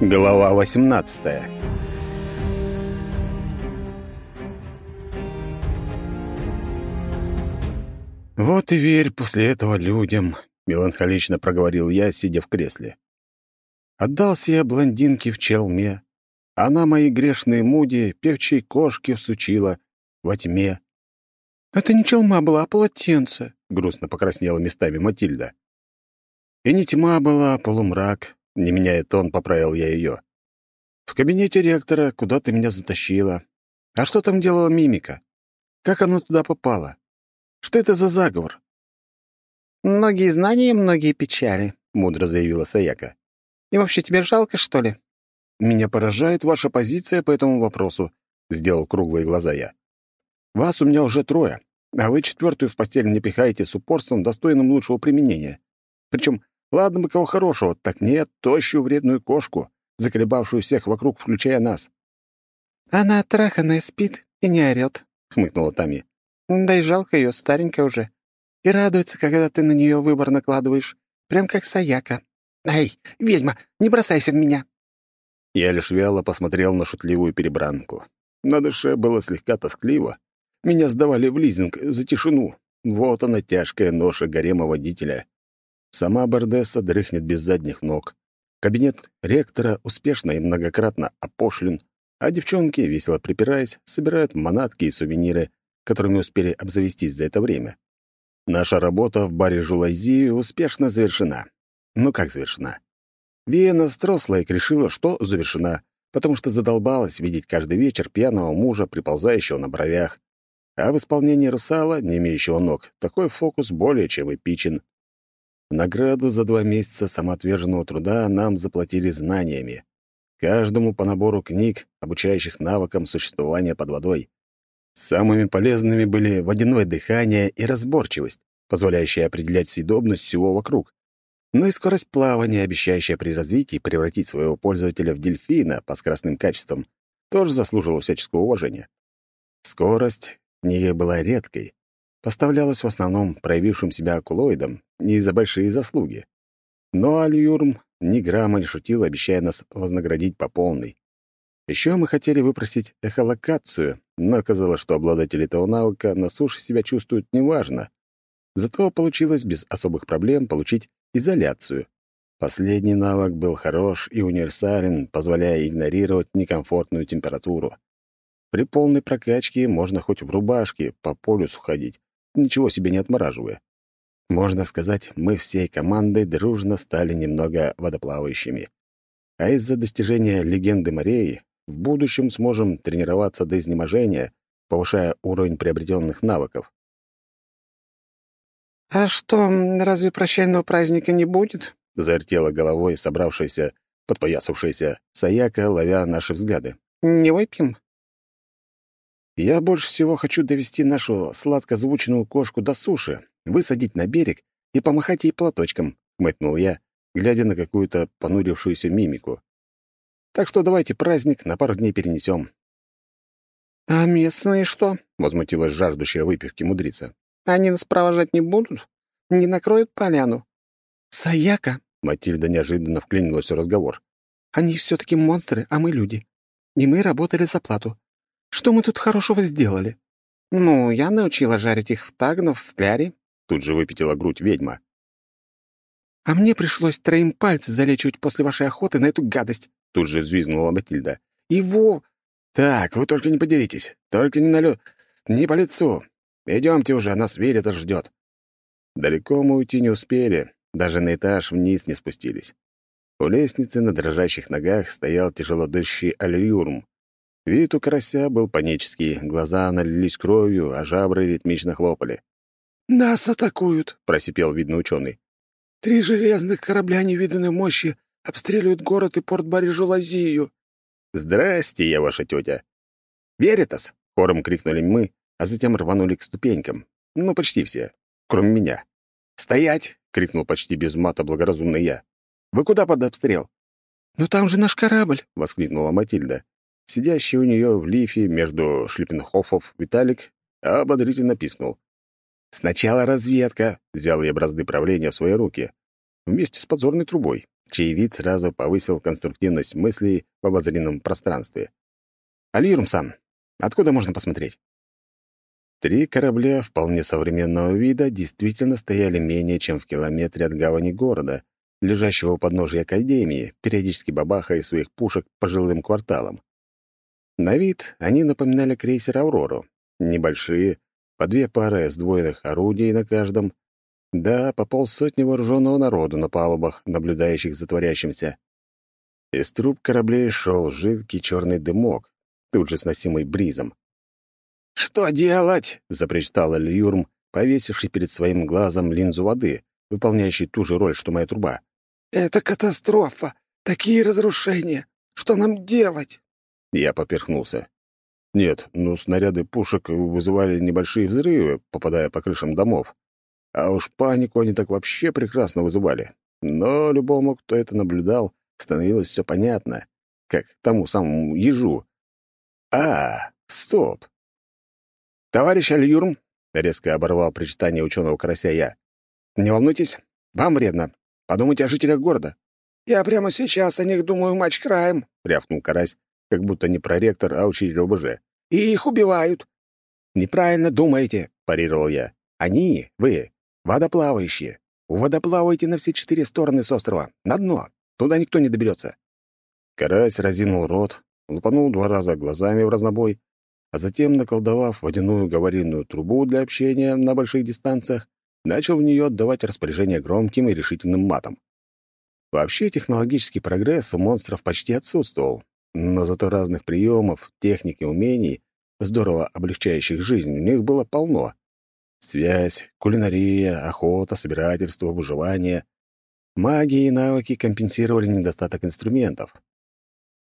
Глава 18 «Вот и верь после этого людям», — меланхолично проговорил я, сидя в кресле. Отдался я блондинке в челме. Она мои грешные муди певчей кошки всучила во тьме. «Это не челма была, а полотенце», — грустно покраснела местами Матильда. «И не тьма была, а полумрак», — не меняя тон, поправил я ее. «В кабинете ректора, куда ты меня затащила. А что там делала мимика? Как она туда попала? Что это за заговор?» «Многие знания, многие печали», — мудро заявила Саяка. «И вообще тебе жалко, что ли?» «Меня поражает ваша позиция по этому вопросу», — сделал круглые глаза я. «Вас у меня уже трое, а вы четвертую в постель не пихаете с упорством, достойным лучшего применения. Причем, ладно бы кого хорошего, так нет, тощую вредную кошку, заколебавшую всех вокруг, включая нас». «Она траханная спит и не орёт», — хмыкнула Тами. «Да и жалко ее, старенькая уже. И радуется, когда ты на нее выбор накладываешь, прям как Саяка. Эй, ведьма, не бросайся в меня!» Я лишь вяло посмотрел на шутливую перебранку. На душе было слегка тоскливо. Меня сдавали в лизинг за тишину. Вот она, тяжкая ноша гарема водителя. Сама Бардесса дрыхнет без задних ног. Кабинет ректора успешно и многократно опошлен, а девчонки, весело припираясь, собирают манатки и сувениры, которыми успели обзавестись за это время. Наша работа в баре Жулайзи успешно завершена. Ну как завершена? Виена Строслайк решила, что завершена, потому что задолбалась видеть каждый вечер пьяного мужа, приползающего на бровях. А в исполнении русала, не имеющего ног, такой фокус более чем эпичен. В награду за два месяца самоотверженного труда нам заплатили знаниями. Каждому по набору книг, обучающих навыкам существования под водой. Самыми полезными были водяное дыхание и разборчивость, позволяющая определять съедобность всего вокруг. Ну и скорость плавания, обещающая при развитии превратить своего пользователя в дельфина по скоростным качествам, тоже заслуживала всяческого уважения. Скорость не была редкой, поставлялась в основном проявившим себя акулоидом не за большие заслуги. Но Альюрм ни грамма не шутил, обещая нас вознаградить по полной. Еще мы хотели выпросить эхолокацию, но оказалось, что обладатели этого навыка на суше себя чувствуют неважно. Зато получилось без особых проблем получить изоляцию. Последний навык был хорош и универсален, позволяя игнорировать некомфортную температуру. При полной прокачке можно хоть в рубашке по полюсу ходить, ничего себе не отмораживая. Можно сказать, мы всей командой дружно стали немного водоплавающими. А из-за достижения легенды морей в будущем сможем тренироваться до изнеможения, повышая уровень приобретенных навыков. «А что, разве прощального праздника не будет?» — завертела головой собравшаяся, подпоясавшаяся Саяка, ловя наши взгляды. «Не выпьем?» «Я больше всего хочу довести нашу сладко-звучную кошку до суши, высадить на берег и помахать ей платочком», — хмыкнул я, глядя на какую-то понурившуюся мимику. Так что давайте праздник на пару дней перенесем. «А местные что?» — возмутилась жаждущая выпивки мудрица. «Они нас провожать не будут? Не накроют поляну?» «Саяка!» — Матильда неожиданно вклинилась в разговор. «Они все-таки монстры, а мы люди. И мы работали за плату. Что мы тут хорошего сделали?» «Ну, я научила жарить их в тагнов в кляре», — тут же выпятила грудь ведьма. «А мне пришлось троим пальцы залечивать после вашей охоты на эту гадость», Тут же взвизгнула Матильда. «Его!» «Так, вы только не поделитесь. Только не на лё... Не по лицу. Идемте уже, нас Верита ждет». Далеко мы уйти не успели, даже на этаж вниз не спустились. У лестницы на дрожащих ногах стоял тяжело дышащий Альюрм. Вид у карася был панический, глаза налились кровью, а жабры ритмично хлопали. «Нас атакуют!» — просипел видный ученый. «Три железных корабля невиданной мощи Обстреливают город и порт Барижу-Лазию». «Здрасте, я ваша тетя». «Веритас!» — хором крикнули мы, а затем рванули к ступенькам. Ну, почти все, кроме меня. «Стоять!» — крикнул почти без мата благоразумный я. «Вы куда под обстрел?» «Ну там же наш корабль!» — воскликнула Матильда. Сидящий у нее в лифе между Шлиппенхофов Виталик ободрительно пискнул. «Сначала разведка», — взял я бразды правления в свои руки, вместе с подзорной трубой. чей вид сразу повысил конструктивность мыслей в обозримом пространстве. «Алирум-сан, откуда можно посмотреть?» Три корабля вполне современного вида действительно стояли менее чем в километре от гавани города, лежащего у подножия Академии, периодически бабахая своих пушек по жилым кварталам. На вид они напоминали крейсер «Аврору». Небольшие, по две пары сдвоенных орудий на каждом. Да, по полсотни вооруженного народу на палубах, наблюдающих за творящимся. Из труб кораблей шел жидкий черный дымок, тут же сносимый бризом. «Что делать?» — запричитал Эльюрм, повесивший перед своим глазом линзу воды, выполняющий ту же роль, что моя труба. «Это катастрофа! Такие разрушения! Что нам делать?» Я поперхнулся. Нет, ну снаряды пушек вызывали небольшие взрывы, попадая по крышам домов. А уж панику они так вообще прекрасно вызывали. Но любому, кто это наблюдал, становилось все понятно, как тому самому ежу. А, стоп. «Товарищ Альюрм», — резко оборвал причитание ученого карася я, — «не волнуйтесь, вам вредно. Подумайте о жителях города». «Я прямо сейчас о них думаю матч-краем», — рявкнул карась, как будто не проректор, а учитель ОБЖ. «И их убивают». «Неправильно думаете», — парировал я. «Они, вы, водоплавающие. Водоплаваете на все четыре стороны с острова, на дно. Туда никто не доберется». Карась разинул рот, лупанул два раза глазами в разнобой, а затем, наколдовав водяную говорильную трубу для общения на больших дистанциях, начал в нее отдавать распоряжение громким и решительным матом. Вообще технологический прогресс у монстров почти отсутствовал, но зато разных приемов, техник и умений, здорово облегчающих жизнь, у них было полно. Связь, кулинария, охота, собирательство, выживание. Магия и навыки компенсировали недостаток инструментов.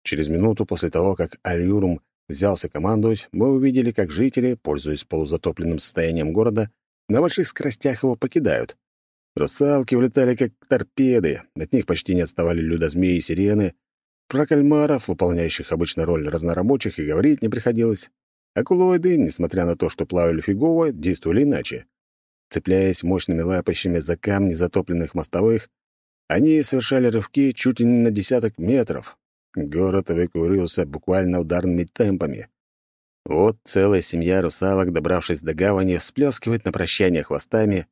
Через минуту после того, как Альюрум взялся командовать, мы увидели, как жители, пользуясь полузатопленным состоянием города, на больших скоростях его покидают. Русалки улетали как торпеды, от них почти не отставали людозмеи и сирены, про кальмаров, выполняющих обычно роль разнорабочих, и говорить не приходилось. Акулоиды, несмотря на то, что плавали фигово, действовали иначе. Цепляясь мощными лапищами за камни затопленных мостовых, они совершали рывки чуть ли не на десяток метров. Город эвакуировался буквально ударными темпами. Вот целая семья русалок, добравшись до гавани, всплескивает на прощание хвостами.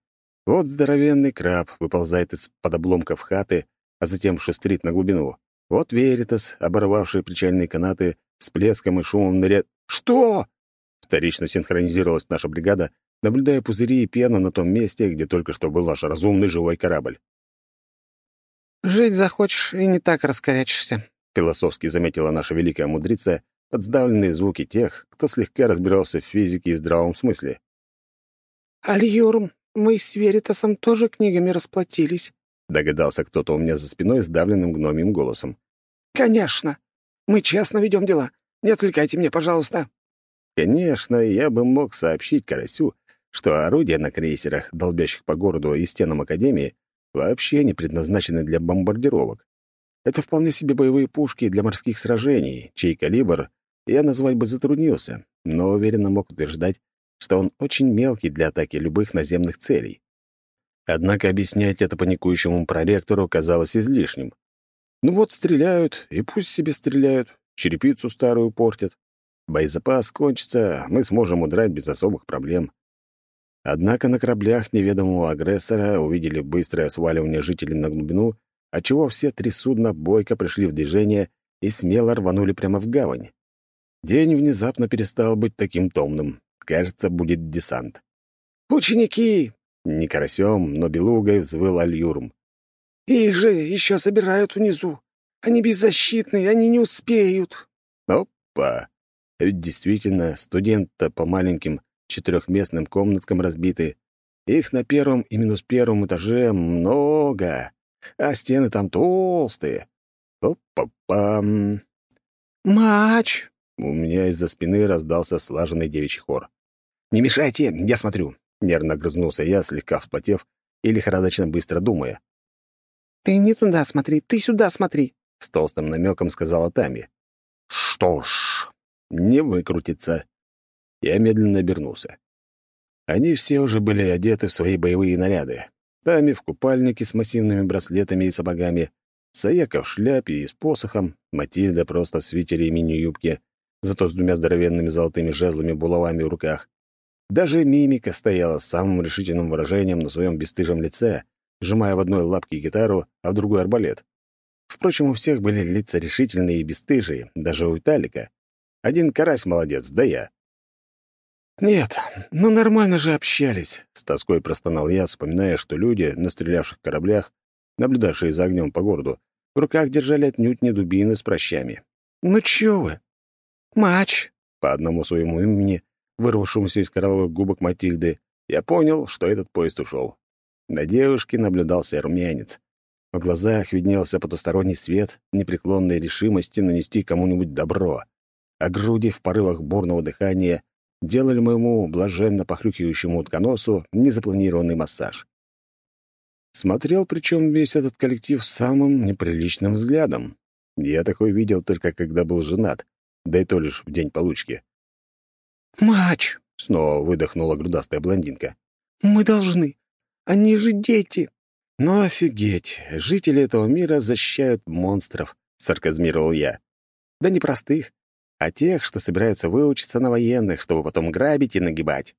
Вот здоровенный краб выползает из-под обломков хаты, а затем шустрит на глубину. Вот Веритас, оборвавший причальные канаты, с плеском и шумом ныряет. «Что?» Вторично синхронизировалась наша бригада, наблюдая пузыри и пену на том месте, где только что был наш разумный живой корабль. «Жить захочешь и не так раскорячишься», — философски заметила наша великая мудрица под сдавленные звуки тех, кто слегка разбирался в физике и здравом смысле. «Альюрм, мы с Веритасом тоже книгами расплатились», — догадался кто-то у меня за спиной сдавленным гномием голосом. «Конечно. Мы честно ведем дела. Не отвлекайте меня, пожалуйста». Конечно, я бы мог сообщить Карасю, что орудия на крейсерах, долбящих по городу и стенам Академии, вообще не предназначены для бомбардировок. Это вполне себе боевые пушки для морских сражений, чей калибр я назвать бы затруднился, но уверенно мог утверждать, что он очень мелкий для атаки любых наземных целей. Однако объяснять это паникующему проректору казалось излишним. Ну вот стреляют, и пусть себе стреляют, черепицу старую портят. Боезапас кончится, мы сможем удрать без особых проблем. Однако на кораблях неведомого агрессора увидели быстрое сваливание жителей на глубину, отчего все три судна бойко пришли в движение и смело рванули прямо в гавань. День внезапно перестал быть таким томным. Кажется, будет десант. «Ученики!» Не карасем, но белугой взвыл Альюрм. «Их же еще собирают внизу. Они беззащитные, они не успеют». Опа! Ведь действительно, студент-то по маленьким четырехместным комнаткам разбиты. Их на первом и минус первом этаже много, а стены там толстые. Опа-пам! «Мач!» У меня из-за спины раздался слаженный девичий хор. «Не мешайте, я смотрю!» Нервно грызнулся я, слегка вспотев и лихорадочно быстро думая. «Ты не туда смотри, ты сюда смотри!» С толстым намеком сказала Тами. «Что ж, не выкрутится». Я медленно обернулся. Они все уже были одеты в свои боевые наряды. Тами в купальнике с массивными браслетами и сапогами, Саяка в шляпе и с посохом, Матильда просто в свитере и мини-юбке, зато с двумя здоровенными золотыми жезлами-булавами в руках. Даже мимика стояла с самым решительным выражением на своем бесстыжем лице, сжимая в одной лапке гитару, а в другой — арбалет. Впрочем, у всех были лица решительные и бесстыжие, даже у Виталика. Один карась молодец, да я. «Нет, ну нормально же общались», — с тоской простонал я, вспоминая, что люди на стрелявших кораблях, наблюдавшие за огнем по городу, в руках держали отнюдь не дубины с прощами. «Ну чё вы?» «Матч», — по одному своему имени, вырвавшемуся из коралловых губок Матильды, я понял, что этот поезд ушел. На девушке наблюдался румянец. В глазах виднелся потусторонний свет непреклонной решимости нанести кому-нибудь добро, а груди в порывах бурного дыхания делали моему блаженно похрюкивающему утконосу незапланированный массаж. Смотрел причем весь этот коллектив самым неприличным взглядом. Я такой видел только когда был женат, да и то лишь в день получки. «Мач!» — снова выдохнула грудастая блондинка. «Мы должны. Они же дети!» «Ну офигеть! Жители этого мира защищают монстров!» — сарказмировал я. «Да не простых, а тех, что собираются выучиться на военных, чтобы потом грабить и нагибать».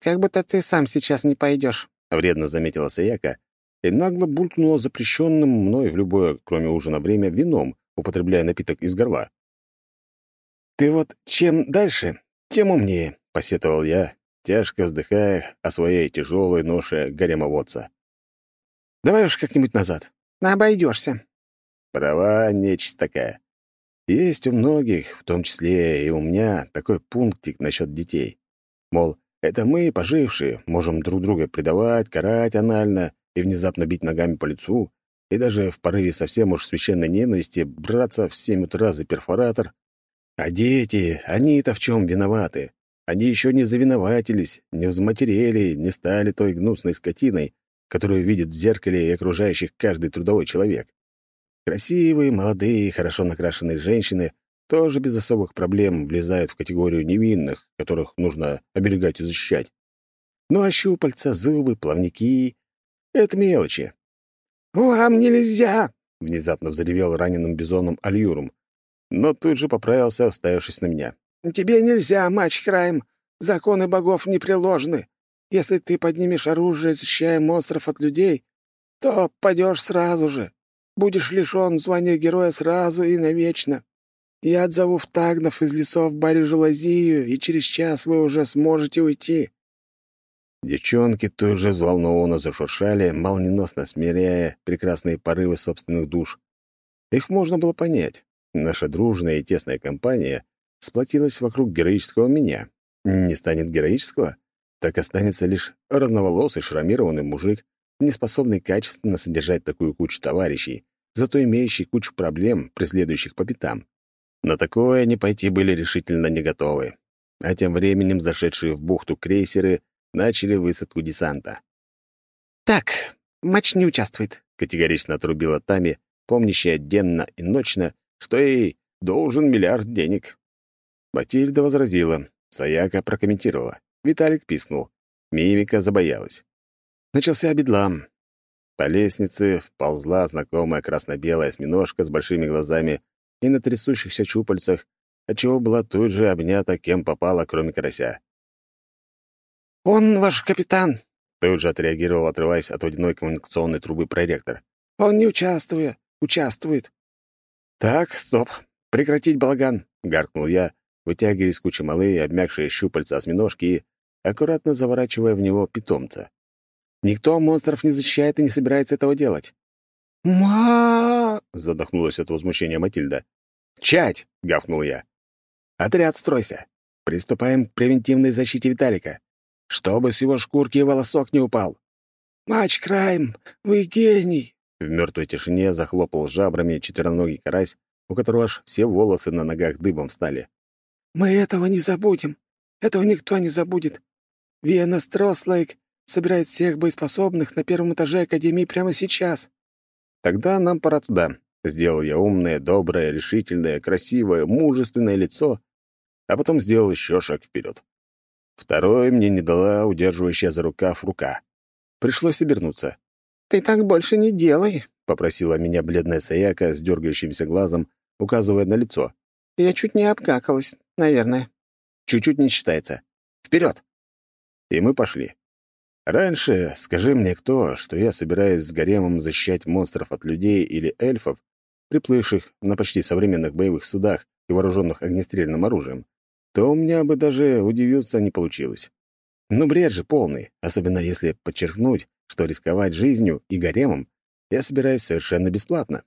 «Как будто ты сам сейчас не пойдешь», — вредно заметила Саяка и нагло булькнула запрещенным мной в любое, кроме ужина, время вином, употребляя напиток из горла. «Ты вот чем дальше, тем умнее», — посетовал я, тяжко вздыхая о своей тяжелой ноше гаремоводца. «Давай уж как-нибудь назад». «Обойдешься». Права нечисть такая. Есть у многих, в том числе и у меня, такой пунктик насчет детей. Мол, это мы, пожившие, можем друг друга предавать, карать анально и внезапно бить ногами по лицу, и даже в порыве совсем уж священной ненависти браться в семь утра за перфоратор. А дети, они-то в чем виноваты? Они еще не завиноватились, не взматерели, не стали той гнусной скотиной, которую видит в зеркале и окружающих каждый трудовой человек. Красивые, молодые, хорошо накрашенные женщины тоже без особых проблем влезают в категорию невинных, которых нужно оберегать и защищать. Ну а щупальца, зубы, плавники — это мелочи. «Вам нельзя!» — внезапно взревел раненым бизоном Альюрум, но тут же поправился, уставившись на меня. «Тебе нельзя, матч Крайм. Законы богов непреложны. Если ты поднимешь оружие, защищая монстров от людей, то падешь сразу же будешь лишён звания героя сразу и навечно. Я отзову в Тагнов из лесов Барижу Лазию, и через час вы уже сможете уйти». Девчонки тут же взволнованно зашуршали, молниеносно смиряя прекрасные порывы собственных душ. Их можно было понять. Наша дружная и тесная компания сплотилась вокруг героического меня. Не станет героического, так останется лишь разноволосый шрамированный мужик, не способный качественно содержать такую кучу товарищей, зато имеющий кучу проблем, преследующих по пятам. На такое они пойти были решительно не готовы. А тем временем зашедшие в бухту крейсеры начали высадку десанта. «Так, матч не участвует», — категорично отрубила Тами, помнящая денно и ночно, что ей должен миллиард денег. Матильда возразила, Саяка прокомментировала, Виталик пискнул, Мимика забоялась. Начался бедлам. По лестнице вползла знакомая красно-белая осьминожка с большими глазами и на трясущихся чупальцах, отчего была тут же обнята кем попала, кроме карася. «Он ваш капитан», — тут же отреагировал, отрываясь от водяной коммуникационной трубы проректор. «Он не участвует, участвует». «Так, стоп, прекратить балаган», — гаркнул я, вытягивая из кучи малые, обмякшие щупальца осьминожки и аккуратно заворачивая в него питомца. Никто монстров не защищает и не собирается этого делать. «Ма!» — задохнулась от возмущения Матильда. «Чать!» — гавкнул я. «Отряд, стройся! Приступаем к превентивной защите Виталика, чтобы с его шкурки волосок не упал!» «Матч Крайм, вы гений!» В мертвой тишине захлопал жабрами четвероногий карась, у которого аж все волосы на ногах дыбом встали. «Мы этого не забудем. Этого никто не забудет. Виена Строслайк собирает всех боеспособных на первом этаже Академии прямо сейчас». «Тогда нам пора туда», — сделал я умное, доброе, решительное, красивое, мужественное лицо, а потом сделал еще шаг вперед. Второй мне не дала удерживающая за рукав рука. Пришлось обернуться. «Ты так больше не делай», — попросила меня бледная Саяка с дергающимся глазом, указывая на лицо. «Я чуть не обкакалась, наверное». «Чуть-чуть не считается. Вперед!» И мы пошли. Раньше, скажи мне кто, что я собираюсь с гаремом защищать монстров от людей или эльфов, приплывших на почти современных боевых судах и вооруженных огнестрельным оружием, то у меня бы даже удивиться не получилось. Ну, бред же полный, особенно если подчеркнуть, что рисковать жизнью и гаремом я собираюсь совершенно бесплатно.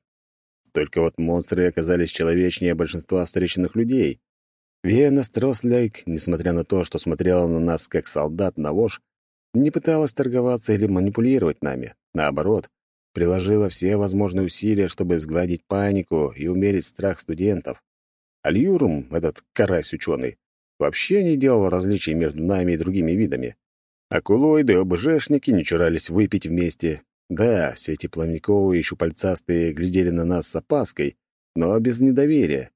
Только вот монстры оказались человечнее большинства встреченных людей. Вена Строслейк, несмотря на то, что смотрела на нас как солдат на вож, не пыталась торговаться или манипулировать нами. Наоборот, приложила все возможные усилия, чтобы сгладить панику и умерить страх студентов. Альюрум, этот карась-ученый, вообще не делал различий между нами и другими видами. Акулоиды и ОБЖшники не чурались выпить вместе. Да, все эти пламенниковые и щупальцастые глядели на нас с опаской, но без недоверия.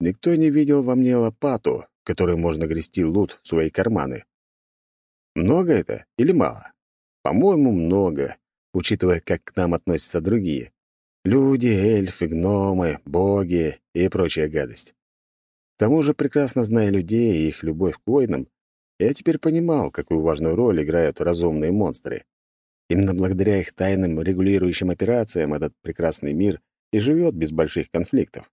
Никто не видел во мне лопату, которой можно грести лут в свои карманы. Много это или мало? По-моему, много, учитывая, как к нам относятся другие. Люди, эльфы, гномы, боги и прочая гадость. К тому же, прекрасно зная людей и их любовь к войнам, я теперь понимал, какую важную роль играют разумные монстры. Именно благодаря их тайным регулирующим операциям этот прекрасный мир и живет без больших конфликтов.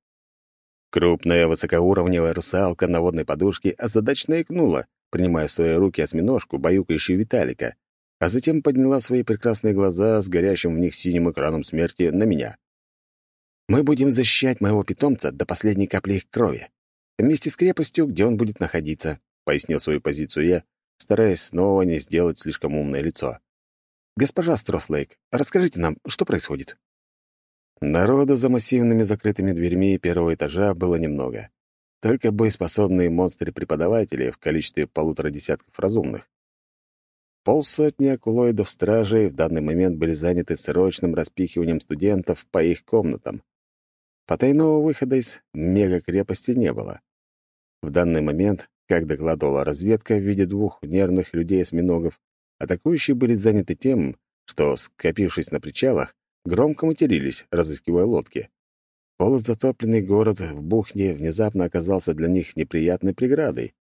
Крупная высокоуровневая русалка на водной подушке озадачно икнула, принимая в свои руки осьминожку, баюкающую Виталика, а затем подняла свои прекрасные глаза с горящим в них синим экраном смерти на меня. «Мы будем защищать моего питомца до последней капли их крови вместе с крепостью, где он будет находиться», — пояснил свою позицию я, стараясь снова не сделать слишком умное лицо. «Госпожа Строслейк, расскажите нам, что происходит?» Народа за массивными закрытыми дверьми первого этажа было немного. Только боеспособные монстры-преподаватели в количестве полутора десятков разумных. Полсотни акулоидов-стражей в данный момент были заняты срочным распихиванием студентов по их комнатам. Потайного выхода из мега-крепости не было. В данный момент, как докладывала разведка в виде двух нервных людей-осьминогов, атакующие были заняты тем, что, скопившись на причалах, громко матерились, разыскивая лодки. Полузатопленный город в Бухне внезапно оказался для них неприятной преградой.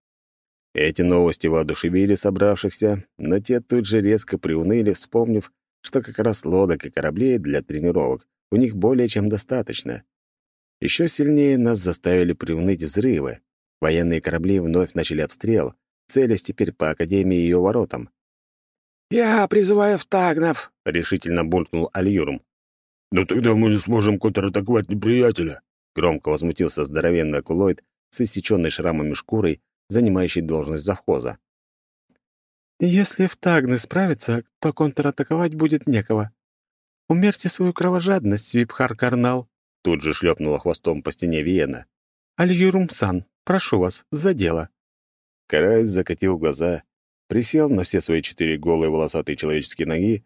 Эти новости воодушевили собравшихся, но те тут же резко приуныли, вспомнив, что как раз лодок и кораблей для тренировок у них более чем достаточно. Еще сильнее нас заставили приуныть взрывы. Военные корабли вновь начали обстрел, целясь теперь по Академии и ее воротам. «Я призываю втагнов», — решительно булькнул Альюрум. «Но тогда мы не сможем контратаковать неприятеля», — громко возмутился здоровенный акулоид с иссеченной шрамами шкурой, занимающий должность завхоза. «Если втагны справятся, то контратаковать будет некого. Умерьте свою кровожадность, Випхар Карнал», Тут же шлепнула хвостом по стене Виена. «Альюрум-сан, прошу вас, за дело». Карась закатил глаза, присел на все свои четыре голые волосатые человеческие ноги,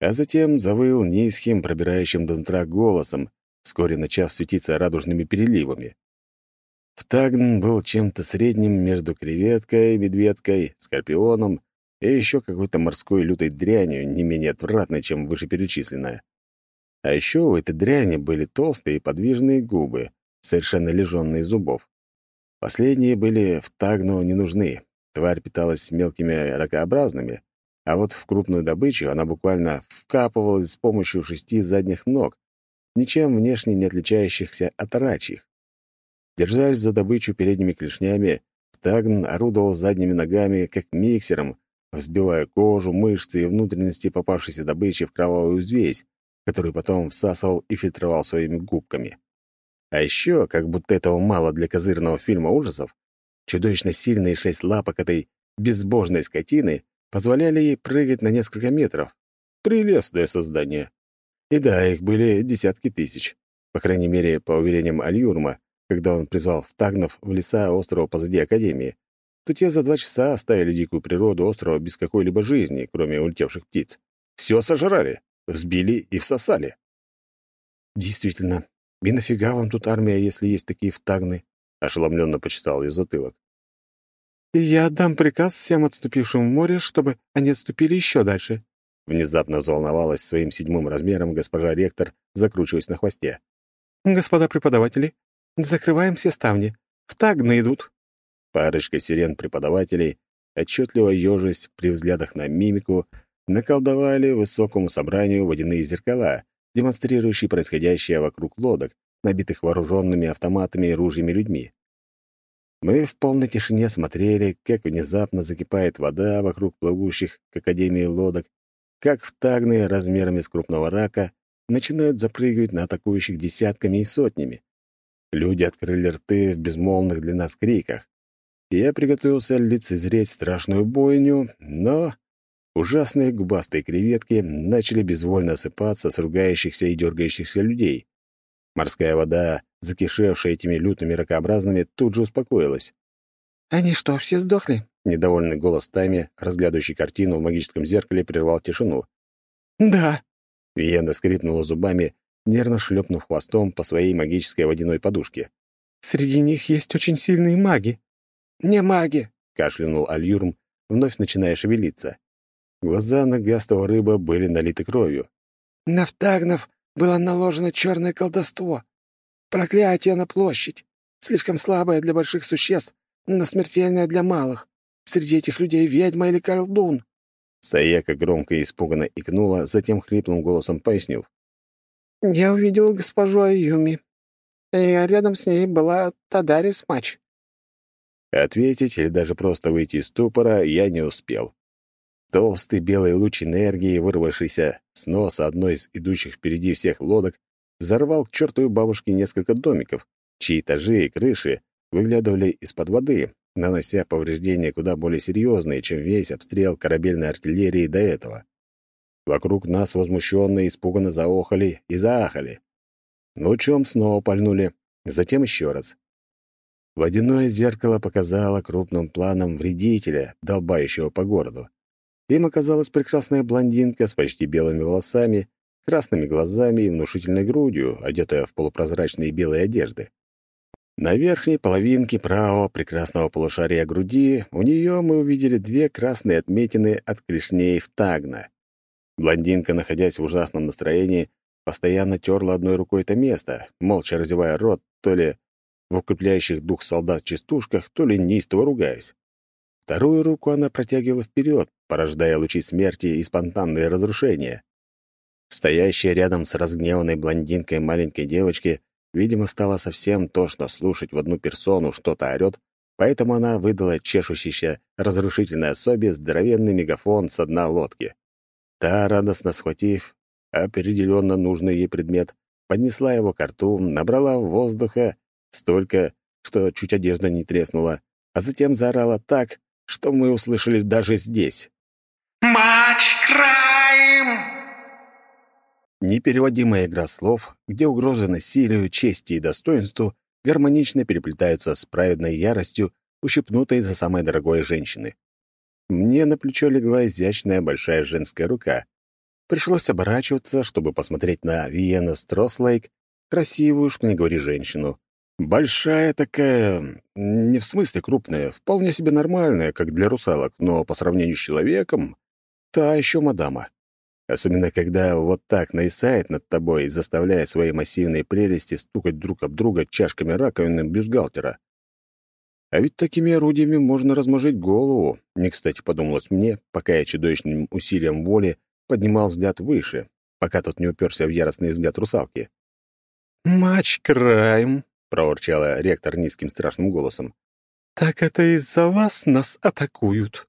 а затем завыл низким, пробирающим до нутра голосом, вскоре начав светиться радужными переливами. Птагн был чем-то средним между креветкой, медведкой, скорпионом и еще какой-то морской лютой дрянью, не менее отвратной, чем вышеперечисленная. А еще у этой дряни были толстые и подвижные губы, совершенно лишенные зубов. Последние были в тагну не нужны. Тварь питалась мелкими ракообразными, а вот в крупную добычу она буквально вкапывалась с помощью шести задних ног, ничем внешне не отличающихся от рачьих. Держась за добычу передними клешнями, Тагн орудовал задними ногами, как миксером, взбивая кожу, мышцы и внутренности попавшейся добычи в кровавую взвесь, который потом всасывал и фильтровал своими губками. А еще, как будто этого мало для козырного фильма ужасов, чудовищно сильные шесть лапок этой безбожной скотины позволяли ей прыгать на несколько метров. Прелестное создание. И да, их были десятки тысяч. По крайней мере, по уверениям Альюрма, когда он призвал втагнов в леса острова позади Академии, то те за два часа оставили дикую природу острова без какой-либо жизни, кроме улетевших птиц. Все сожрали взбили и всосали. Действительно, и нафига вам тут армия, если есть такие втагны? Ошеломленно почитал ее затылок. «Я отдам приказ всем отступившим в море, чтобы они отступили еще дальше. Внезапно взволновалась своим седьмым размером госпожа ректор, закручиваясь на хвосте. «Господа преподаватели, закрываем все ставни. В тагны идут». Парочка сирен преподавателей, отчетливо ежась при взглядах на мимику, наколдовали высокому собранию водяные зеркала, демонстрирующие происходящее вокруг лодок, набитых вооруженными автоматами и ружьями людьми. Мы в полной тишине смотрели, как внезапно закипает вода вокруг плывущих к Академии лодок, как в тагны размерами с крупного рака начинают запрыгивать на атакующих десятками и сотнями. Люди открыли рты в безмолвных для нас криках. Я приготовился лицезреть страшную бойню, но ужасные губастые креветки начали безвольно осыпаться с ругающихся и дергающихся людей. Морская вода, закишевшая этими лютыми ракообразными, тут же успокоилась. «Они что, все сдохли?» Недовольный голос Тами, разглядывающий картину в магическом зеркале, прервал тишину. «Да». Виена скрипнула зубами, нервно шлепнув хвостом по своей магической водяной подушке. «Среди них есть очень сильные маги». «Не маги», — кашлянул Альюрм, вновь начиная шевелиться. Глаза нагастого рыба были налиты кровью. «На втагнов было наложено черное колдовство. Проклятие на площадь. Слишком слабое для больших существ, но смертельное для малых. Среди этих людей ведьма или колдун». Саяка громко и испуганно икнула, затем хриплым голосом пояснил. «Я увидел госпожу Аюми, и рядом с ней была Тадарис Мач». Ответить или даже просто выйти из ступора я не успел. Толстый белый луч энергии, вырвавшийся с носа одной из идущих впереди всех лодок, взорвал к чертовой бабушке несколько домиков, чьи этажи и крыши выглядывали из-под воды, нанося повреждения куда более серьезные, чем весь обстрел корабельной артиллерии до этого. Вокруг нас возмущенно и испуганно заохали и заахали. Лучом снова пальнули, затем еще раз. Водяное зеркало показало крупным планом вредителя, долбающего по городу. Им оказалась прекрасная блондинка с почти белыми волосами, красными глазами и внушительной грудью, одетая в полупрозрачные белые одежды. На верхней половинке правого прекрасного полушария груди у нее мы увидели две красные отметины от клешней в тагна. Блондинка, находясь в ужасном настроении, постоянно терла одной рукой это место, молча разевая рот, то ли в укрепляющих дух солдат-частушках, то ли неистово ругаясь. Вторую руку она протягивала вперед, порождая лучи смерти и спонтанные разрушения. Стоящая рядом с разгневанной блондинкой маленькой девочки, видимо, стало совсем тошно слушать в одну персону что-то орёт, поэтому она выдала чешущейся разрушительной особе здоровенный мегафон с дна лодки. Та, радостно схватив определенно нужный ей предмет, поднесла его к рту, набрала воздуха столько, что чуть одежда не треснула, а затем заорала так, что мы услышали даже здесь. «Матч Крайм!» Непереводимая игра слов, где угрозы насилию, чести и достоинству гармонично переплетаются с праведной яростью, ущипнутой за самое дорогое женщины. Мне на плечо легла изящная большая женская рука. Пришлось оборачиваться, чтобы посмотреть на Виену Строслейк, красивую, что не говори, женщину. Большая такая, не в смысле крупная, вполне себе нормальная, как для русалок, но по сравнению с человеком, та еще мадама. Особенно, когда вот так нависает над тобой и заставляет свои массивные прелести стукать друг об друга чашками раковины бюстгальтера. А ведь такими орудиями можно размажить голову, не кстати подумалось мне, пока я чудовищным усилием воли поднимал взгляд выше, пока тот не уперся в яростный взгляд русалки. «Матч Крайм», — проворчала ректор низким страшным голосом. «Так это из-за вас нас атакуют».